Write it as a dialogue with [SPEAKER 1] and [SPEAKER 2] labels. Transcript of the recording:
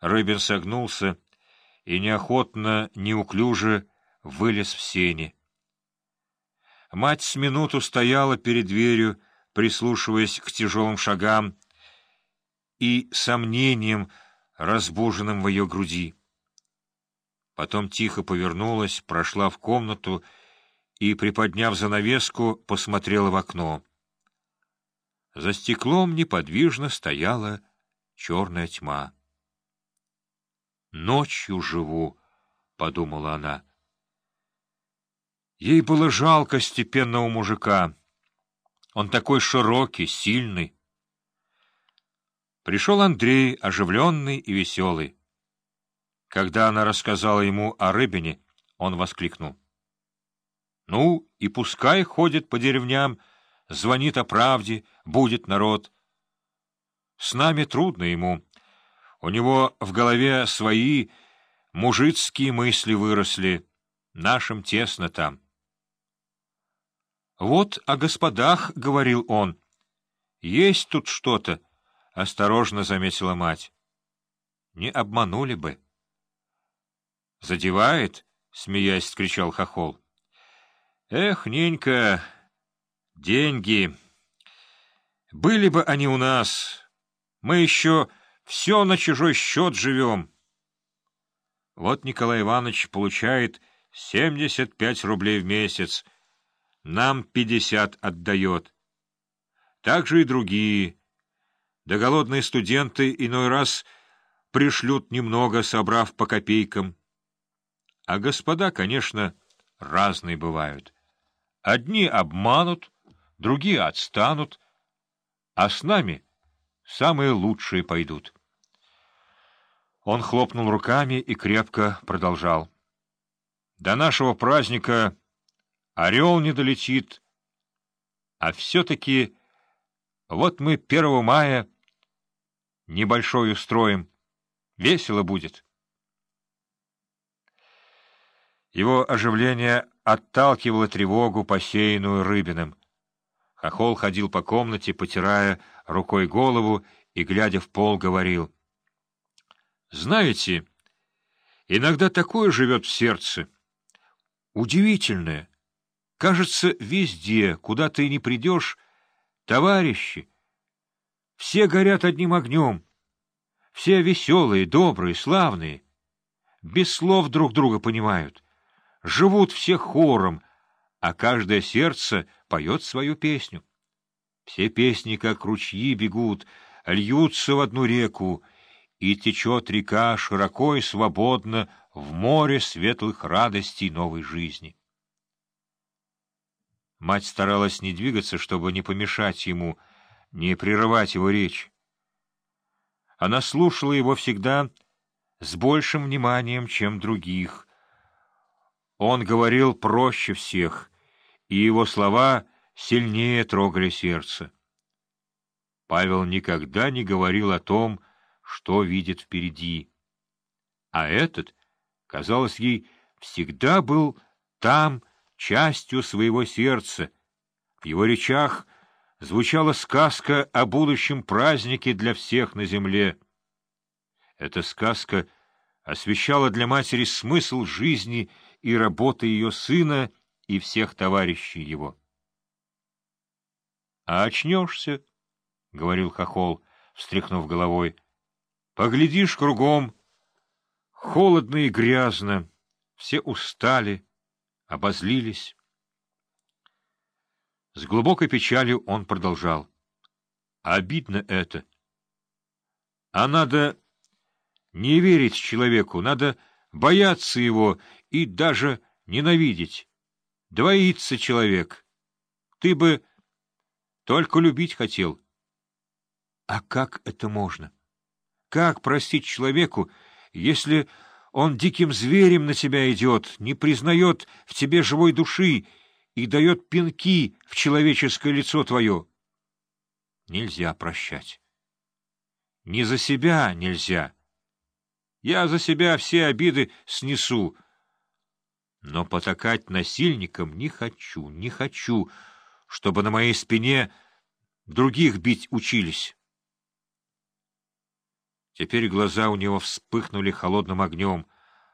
[SPEAKER 1] Рыбин согнулся и неохотно, неуклюже вылез в сени. Мать с минуту стояла перед дверью, прислушиваясь к тяжелым шагам и сомнениям, разбуженным в ее груди. Потом тихо повернулась, прошла в комнату и, приподняв занавеску, посмотрела в окно. За стеклом неподвижно стояла черная тьма. «Ночью живу», — подумала она. Ей было жалко степенного мужика. Он такой широкий, сильный. Пришел Андрей, оживленный и веселый. Когда она рассказала ему о рыбине, он воскликнул. — Ну, и пускай ходит по деревням, звонит о правде, будет народ. С нами трудно ему. У него в голове свои мужицкие мысли выросли. Нашим тесно там. «Вот о господах», — говорил он. «Есть тут что-то», — осторожно заметила мать. «Не обманули бы». «Задевает?» — смеясь, скричал хохол. «Эх, ненька, деньги! Были бы они у нас! Мы еще все на чужой счет живем!» Вот Николай Иванович получает семьдесят пять рублей в месяц, нам пятьдесят отдает. Так же и другие. Да голодные студенты иной раз пришлют немного, собрав по копейкам. А господа, конечно, разные бывают. Одни обманут, другие отстанут, а с нами самые лучшие пойдут. Он хлопнул руками и крепко продолжал. До нашего праздника орел не долетит. А все-таки вот мы 1 мая небольшой устроим. Весело будет. Его оживление отталкивало тревогу, посеянную Рыбиным. Хохол ходил по комнате, потирая рукой голову и, глядя в пол, говорил. — Знаете, иногда такое живет в сердце. Удивительное. Кажется, везде, куда ты не придешь, товарищи. Все горят одним огнем. Все веселые, добрые, славные. Без слов друг друга понимают. Живут все хором, а каждое сердце поет свою песню. Все песни, как ручьи, бегут, льются в одну реку, и течет река широко и свободно в море светлых радостей новой жизни. Мать старалась не двигаться, чтобы не помешать ему, не прерывать его речь. Она слушала его всегда с большим вниманием, чем других. Он говорил проще всех, и его слова сильнее трогали сердце. Павел никогда не говорил о том, что видит впереди. А этот, казалось ей, всегда был там, частью своего сердца. В его речах звучала сказка о будущем празднике для всех на земле. Эта сказка освещала для матери смысл жизни и работы ее сына и всех товарищей его. — А очнешься, — говорил Хохол, встряхнув головой, — поглядишь кругом. Холодно и грязно, все устали, — обозлились. С глубокой печалью он продолжал. Обидно это. А надо не верить человеку, надо бояться его и даже ненавидеть. Двоится человек. Ты бы только любить хотел. А как это можно? Как простить человеку, если он диким зверем на тебя идет, не признает в тебе живой души и дает пинки в человеческое лицо твое. Нельзя прощать. Не за себя нельзя. Я за себя все обиды снесу. Но потакать насильникам не хочу, не хочу, чтобы на моей спине других бить учились. Теперь глаза у него вспыхнули холодным огнем —